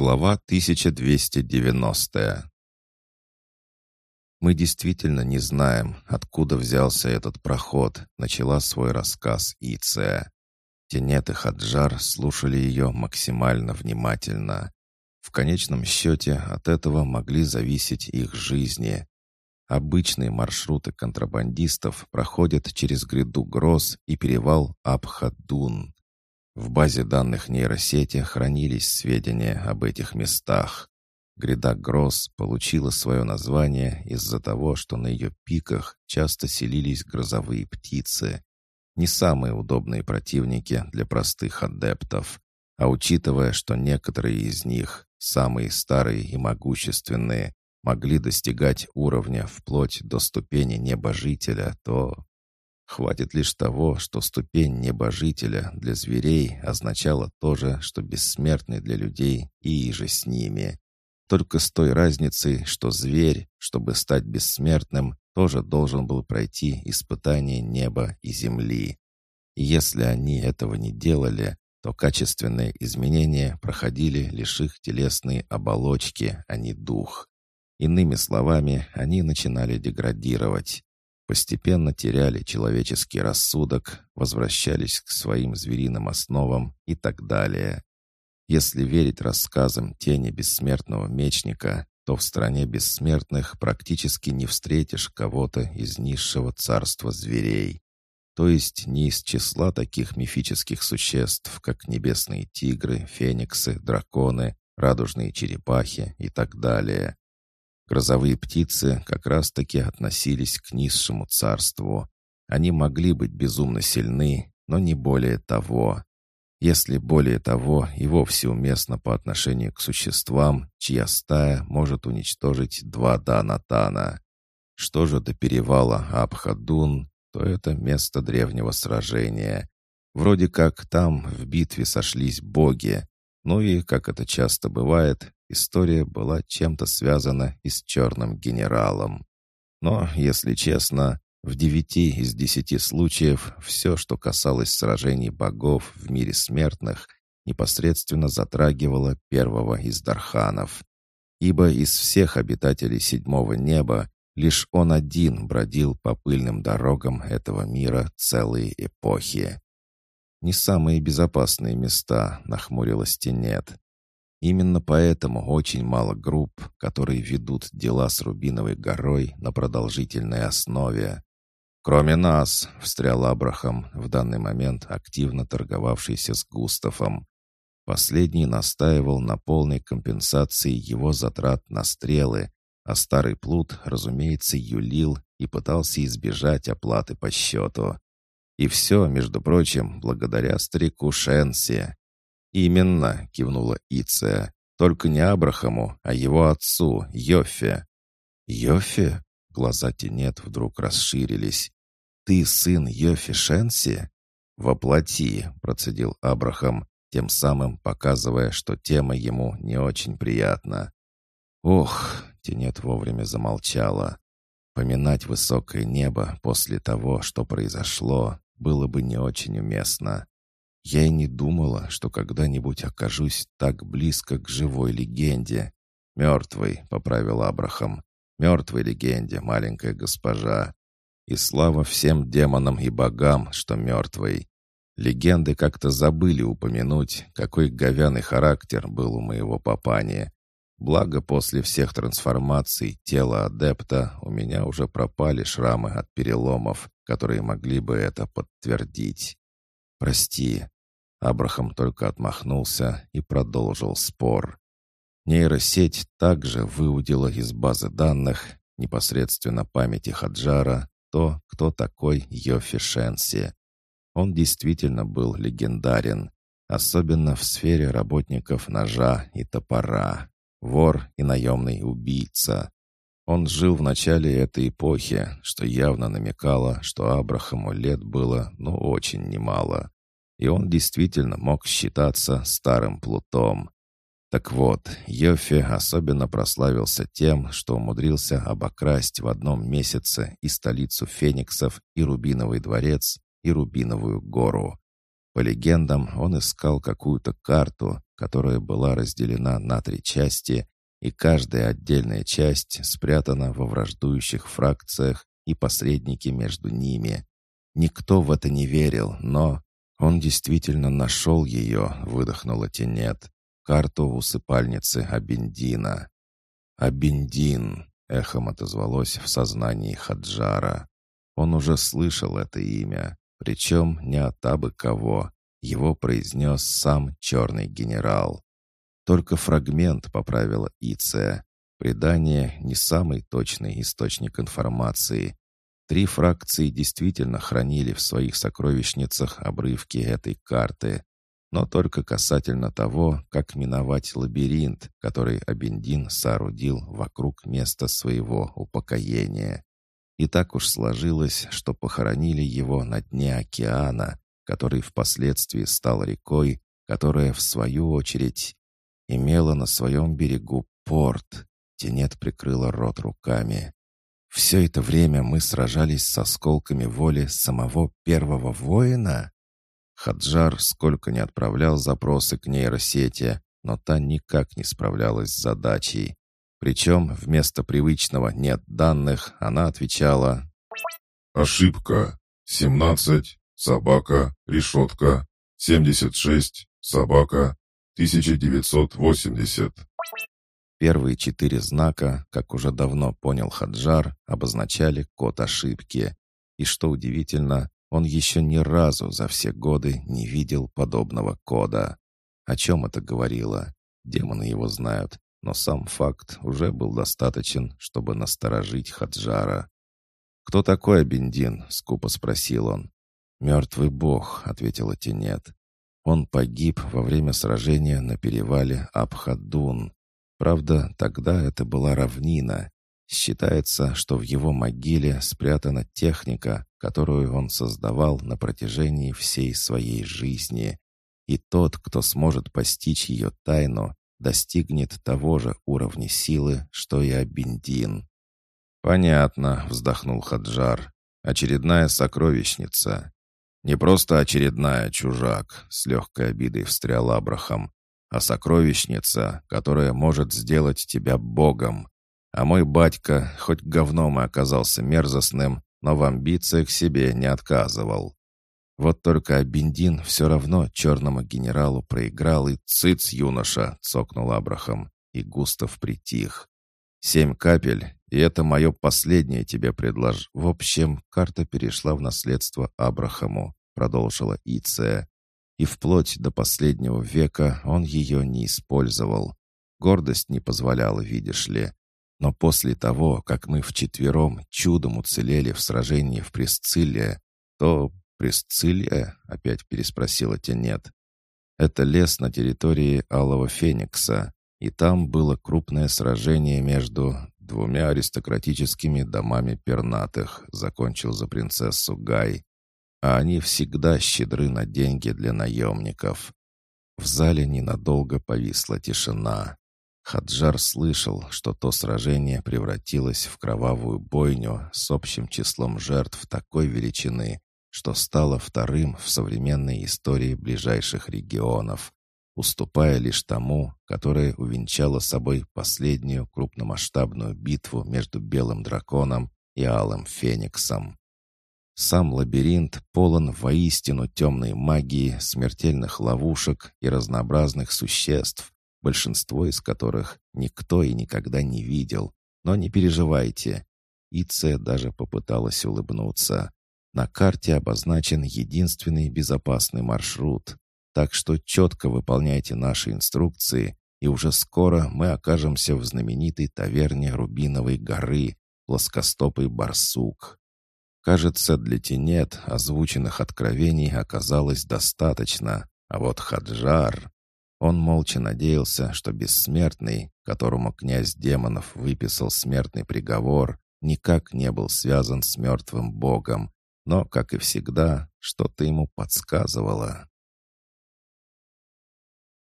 Глава 1290 «Мы действительно не знаем, откуда взялся этот проход», — начала свой рассказ Иция. Тенет и Хаджар слушали ее максимально внимательно. В конечном счете от этого могли зависеть их жизни. Обычные маршруты контрабандистов проходят через гряду Гроз и перевал Абхадун. В базе данных нейросети хранились сведения об этих местах. Гряда Гроз получила свое название из-за того, что на ее пиках часто селились грозовые птицы. Не самые удобные противники для простых адептов. А учитывая, что некоторые из них, самые старые и могущественные, могли достигать уровня вплоть до ступени небожителя, то Хватит лишь того, что ступень небожителя для зверей означала то же, что бессмертный для людей и же с ними. Только с той разницей, что зверь, чтобы стать бессмертным, тоже должен был пройти испытание неба и земли. И если они этого не делали, то качественные изменения проходили лишь их телесные оболочки, а не дух. Иными словами, они начинали деградировать постепенно теряли человеческий рассудок, возвращались к своим звериным основам и так далее. Если верить рассказам тени бессмертного мечника, то в стране бессмертных практически не встретишь кого-то из низшего царства зверей. То есть не из числа таких мифических существ, как небесные тигры, фениксы, драконы, радужные черепахи и так далее. Грозовые птицы как раз-таки относились к низшему царству. Они могли быть безумно сильны, но не более того. Если более того и вовсе уместно по отношению к существам, чья стая может уничтожить два Данатана. Что же до перевала Абхадун, то это место древнего сражения. Вроде как там в битве сошлись боги, ну и, как это часто бывает, история была чем-то связана и с черным генералом. Но, если честно, в девяти из десяти случаев все, что касалось сражений богов в мире смертных, непосредственно затрагивало первого из Дарханов. Ибо из всех обитателей седьмого неба лишь он один бродил по пыльным дорогам этого мира целые эпохи. «Не самые безопасные места», — нахмурилась Тенет. Именно поэтому очень мало групп, которые ведут дела с Рубиновой горой на продолжительной основе. «Кроме нас», — встрял Абрахам, в данный момент активно торговавшийся с Густавом. Последний настаивал на полной компенсации его затрат на стрелы, а старый плут, разумеется, юлил и пытался избежать оплаты по счету. И все, между прочим, благодаря старику Шенси. «Именно», — кивнула Иция, — «только не Абрахаму, а его отцу, Йоффе». «Йоффе?» — глаза Тенет вдруг расширились. «Ты сын Йоффе Шенси?» «Воплоти», — процедил Абрахам, тем самым показывая, что тема ему не очень приятна. «Ох!» — Тенет вовремя замолчала. Поминать высокое небо после того, что произошло, было бы не очень уместно. Я и не думала, что когда-нибудь окажусь так близко к живой легенде. «Мертвой», — поправил Абрахам. «Мертвой легенде, маленькая госпожа. И слава всем демонам и богам, что мертвой. Легенды как-то забыли упомянуть, какой говяный характер был у моего папани. Благо, после всех трансформаций тела адепта у меня уже пропали шрамы от переломов, которые могли бы это подтвердить. «Прости». Абрахам только отмахнулся и продолжил спор. Нейросеть также выудила из базы данных непосредственно памяти Хаджара то, кто такой Йофи Шенси. Он действительно был легендарен, особенно в сфере работников ножа и топора вор и наемный убийца. Он жил в начале этой эпохи, что явно намекало, что Абрахаму лет было, ну, очень немало. И он действительно мог считаться старым плутом. Так вот, Йоффе особенно прославился тем, что умудрился обокрасть в одном месяце и столицу Фениксов, и Рубиновый дворец, и Рубиновую гору. По легендам, он искал какую-то карту, которая была разделена на три части, и каждая отдельная часть спрятана во враждующих фракциях и посредники между ними. Никто в это не верил, но он действительно нашел ее, выдохнула Тенет, карту усыпальницы Абендина. «Абендин!» — эхом отозвалось в сознании Хаджара. Он уже слышал это имя, причем не от абы кого. Его произнес сам черный генерал. Только фрагмент поправила Иция. Предание не самый точный источник информации. Три фракции действительно хранили в своих сокровищницах обрывки этой карты, но только касательно того, как миновать лабиринт, который Абендин соорудил вокруг места своего упокоения. И так уж сложилось, что похоронили его на дне океана, который впоследствии стал рекой, которая, в свою очередь, имела на своем берегу порт. Тенет прикрыла рот руками. Все это время мы сражались с осколками воли самого первого воина? Хаджар сколько не отправлял запросы к нейросети, но та никак не справлялась с задачей. Причем вместо привычного «нет данных» она отвечала «Ошибка. 17. Собака. Решетка. 76. Собака. 1980». Первые четыре знака, как уже давно понял Хаджар, обозначали код ошибки. И что удивительно, он еще ни разу за все годы не видел подобного кода. О чем это говорило? Демоны его знают, но сам факт уже был достаточен, чтобы насторожить Хаджара. «Кто такой Абендин?» — скупо спросил он. «Мертвый бог», — ответила Тенет. «Он погиб во время сражения на перевале Абхадун. Правда, тогда это была равнина. Считается, что в его могиле спрятана техника, которую он создавал на протяжении всей своей жизни. И тот, кто сможет постичь ее тайну, достигнет того же уровня силы, что и Абиндин. «Понятно», — вздохнул Хаджар. «Очередная сокровищница». «Не просто очередная, чужак», — с легкой обидой встрял Абрахам, «а сокровищница, которая может сделать тебя богом. А мой батька, хоть говном и оказался мерзостным, но в амбициях себе не отказывал. Вот только Абендин все равно черному генералу проиграл и «Цыц, юноша!» — цокнул Абрахам, и Густав притих. «Семь капель, и это мое последнее тебе предлож...» «В общем, карта перешла в наследство Абрахаму», — продолжила Иция. И вплоть до последнего века он ее не использовал. Гордость не позволяла, видишь ли. Но после того, как мы вчетвером чудом уцелели в сражении в Пресцилле, то «Пресцилия?» — опять переспросила Тенет. «Это лес на территории Алого Феникса, и там было крупное сражение между двумя аристократическими домами пернатых», — закончил за принцессу Гай. «А они всегда щедры на деньги для наемников». В зале ненадолго повисла тишина. Хаджар слышал, что то сражение превратилось в кровавую бойню с общим числом жертв такой величины, что стало вторым в современной истории ближайших регионов, уступая лишь тому, которое увенчало собой последнюю крупномасштабную битву между Белым Драконом и Алым Фениксом. Сам лабиринт полон воистину темной магии, смертельных ловушек и разнообразных существ, большинство из которых никто и никогда не видел. Но не переживайте. Ице даже попыталась улыбнуться. На карте обозначен единственный безопасный маршрут. Так что четко выполняйте наши инструкции, и уже скоро мы окажемся в знаменитой таверне Рубиновой горы, плоскостопый барсук. Кажется, для тенет озвученных откровений оказалось достаточно, а вот Хаджар... Он молча надеялся, что бессмертный, которому князь демонов выписал смертный приговор, никак не был связан с мертвым богом, но, как и всегда, что-то ему подсказывало.